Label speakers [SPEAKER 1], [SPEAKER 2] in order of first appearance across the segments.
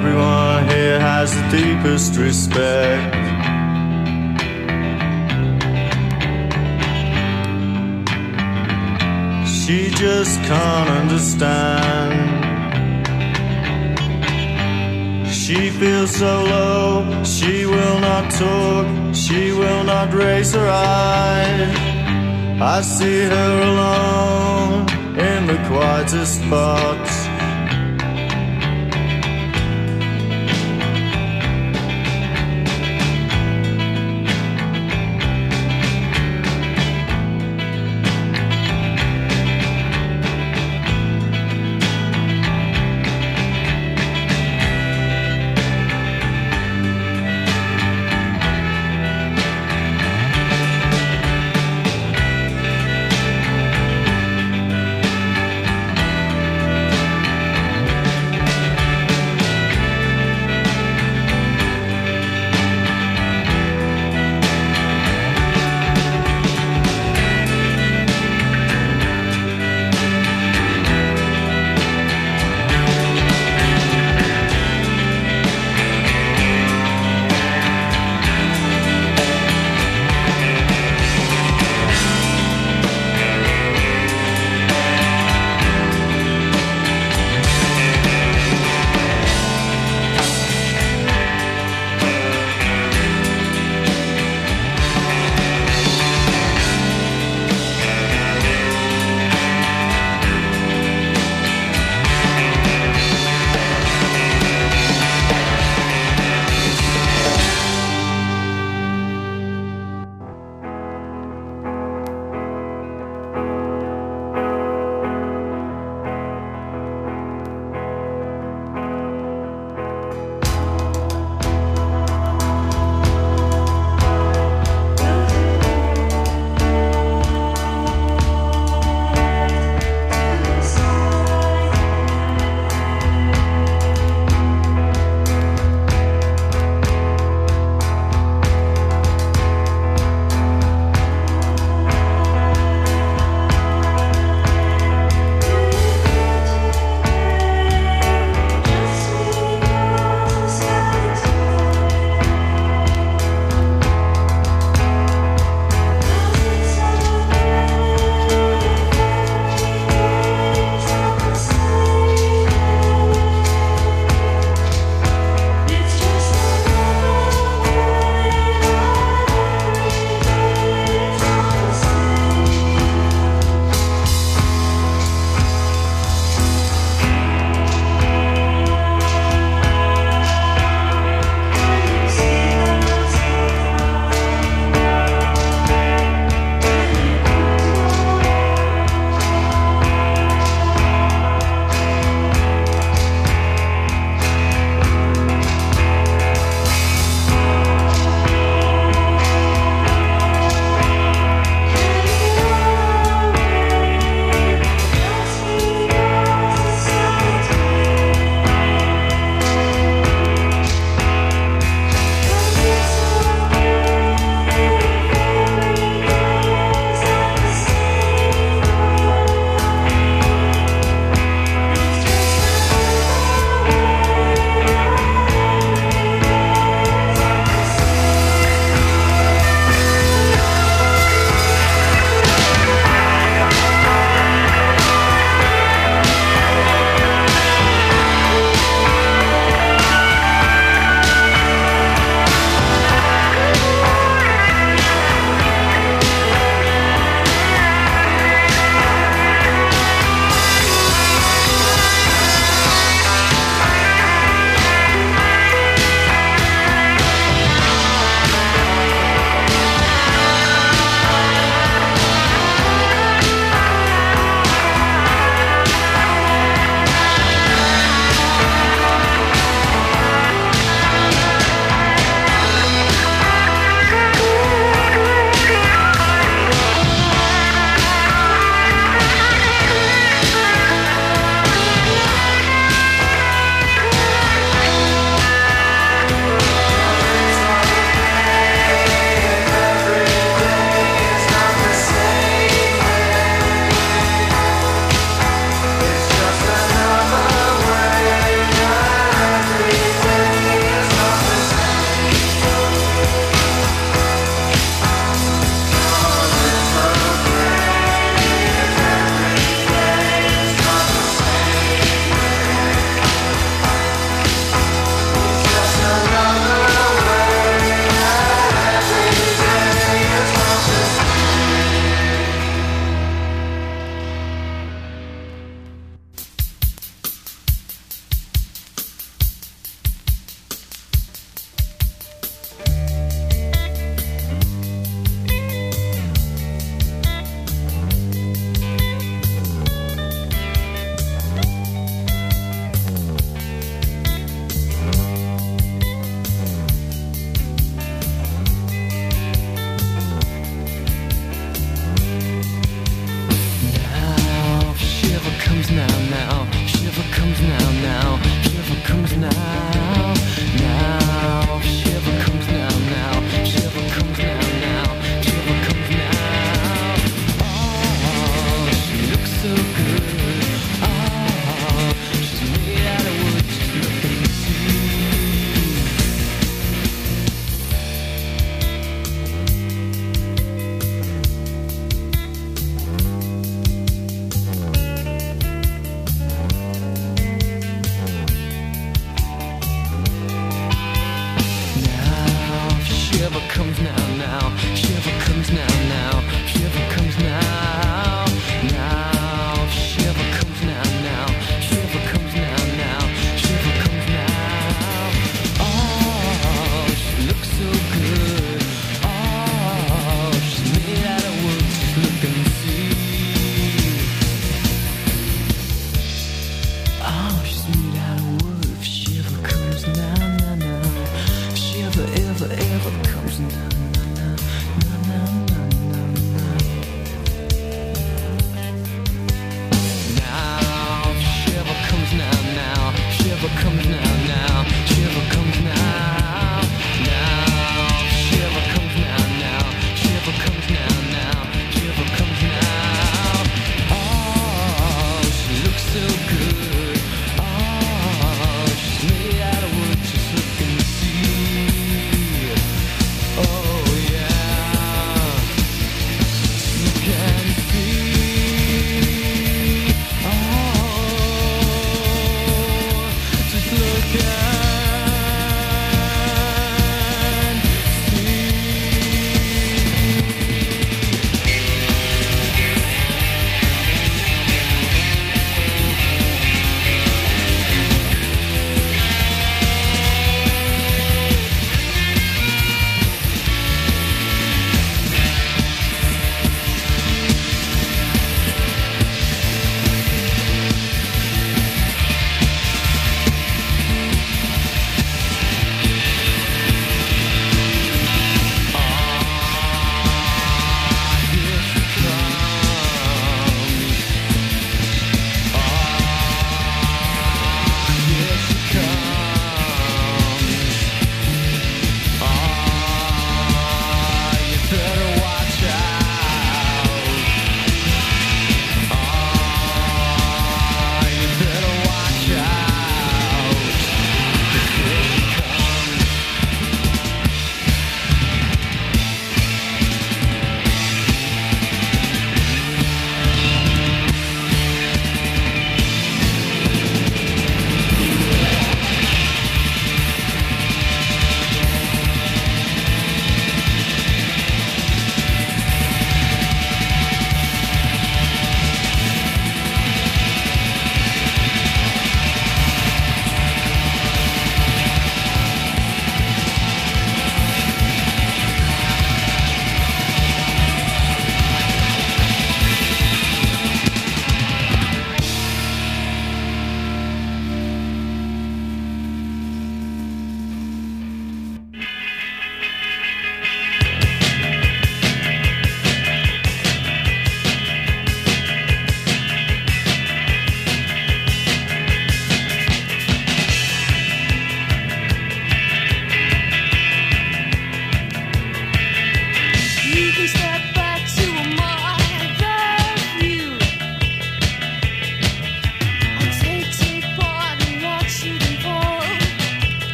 [SPEAKER 1] everyone here has the deepest respect. She just can't understand. She feels so low, she will not talk, she will not raise her eyes. I see her alone in the quietest spots.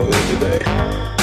[SPEAKER 2] over this today.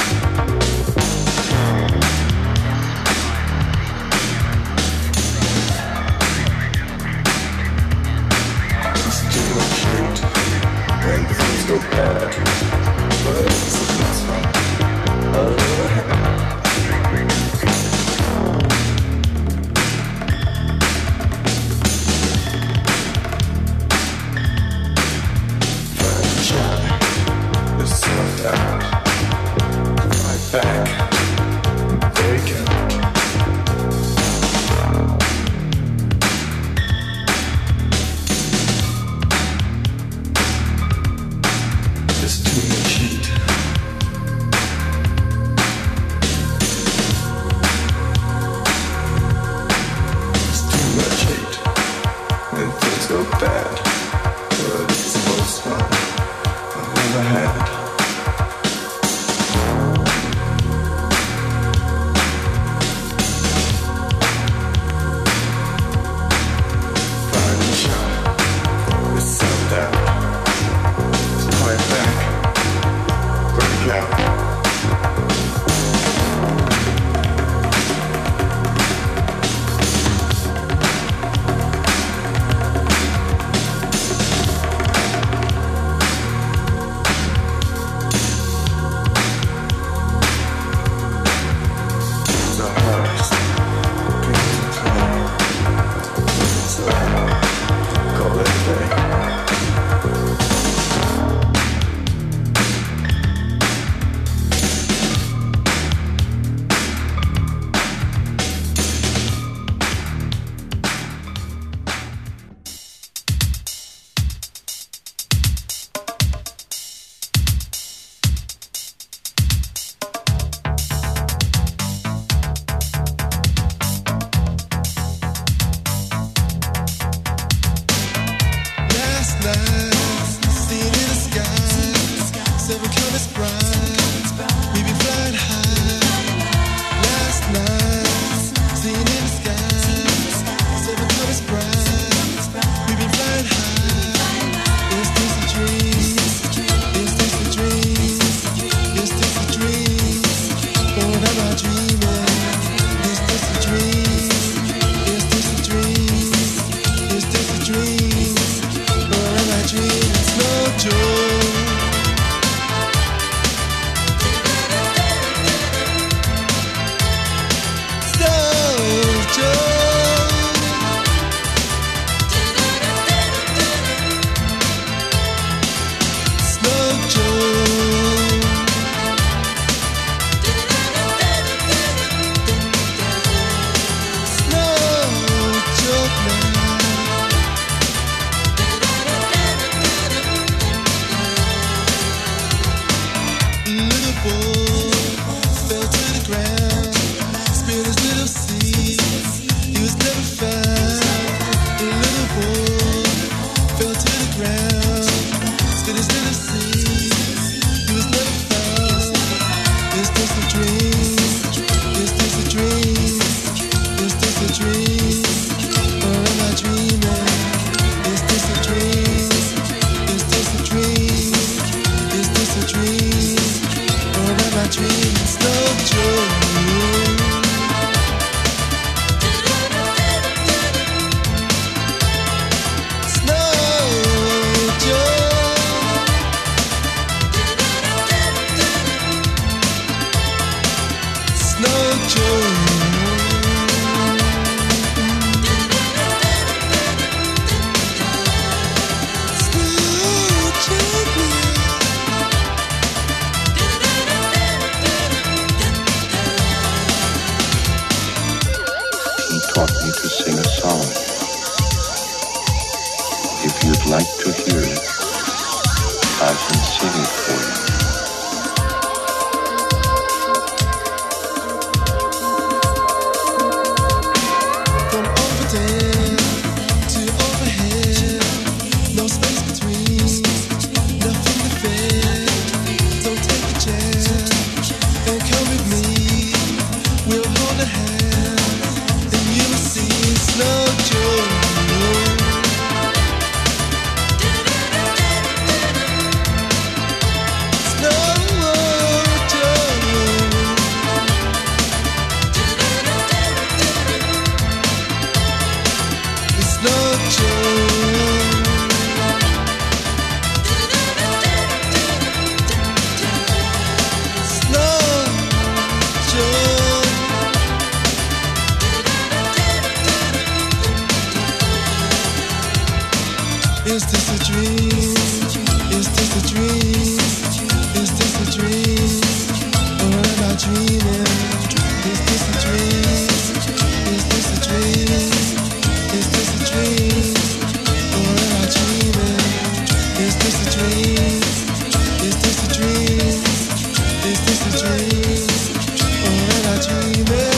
[SPEAKER 2] sing a song. If you'd
[SPEAKER 3] like to hear it,
[SPEAKER 4] I can sing it for you.
[SPEAKER 1] Dream? Is this a dream? Is this a dream? Oh, or am I dreaming?